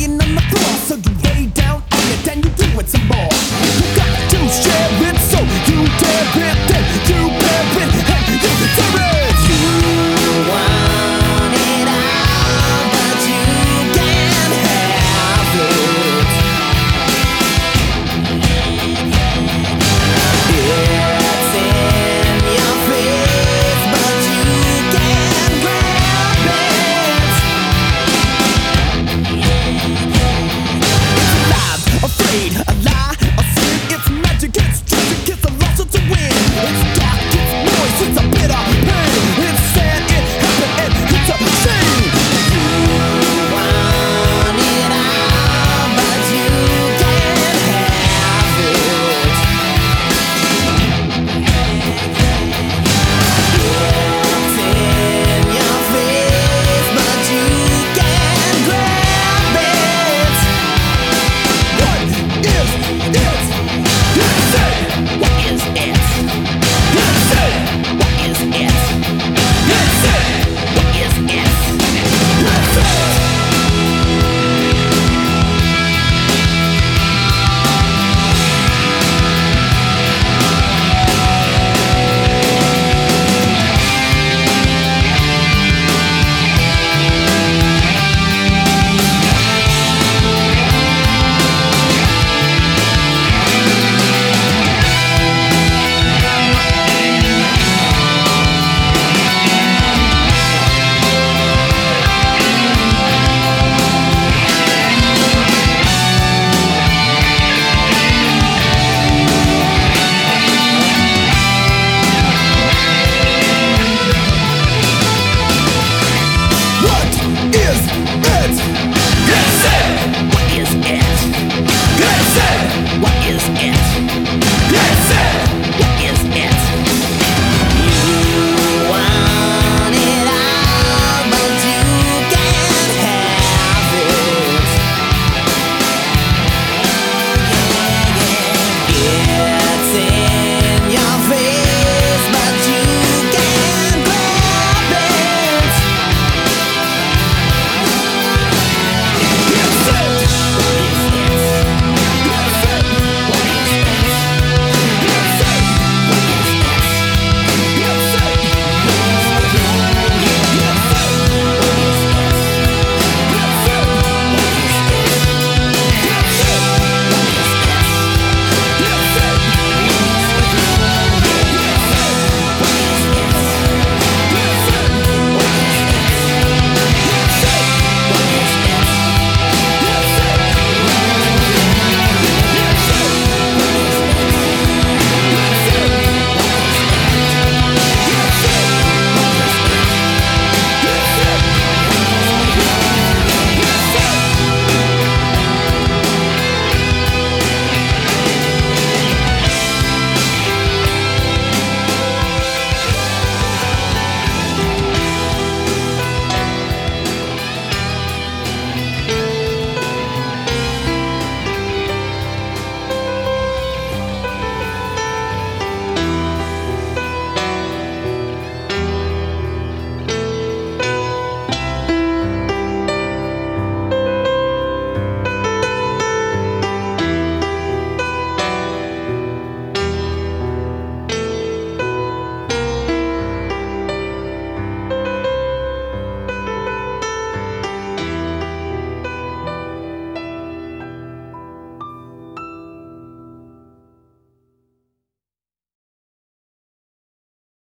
lying on the floor. So you lay down on it and you do it some more. You got to share it so you dare it.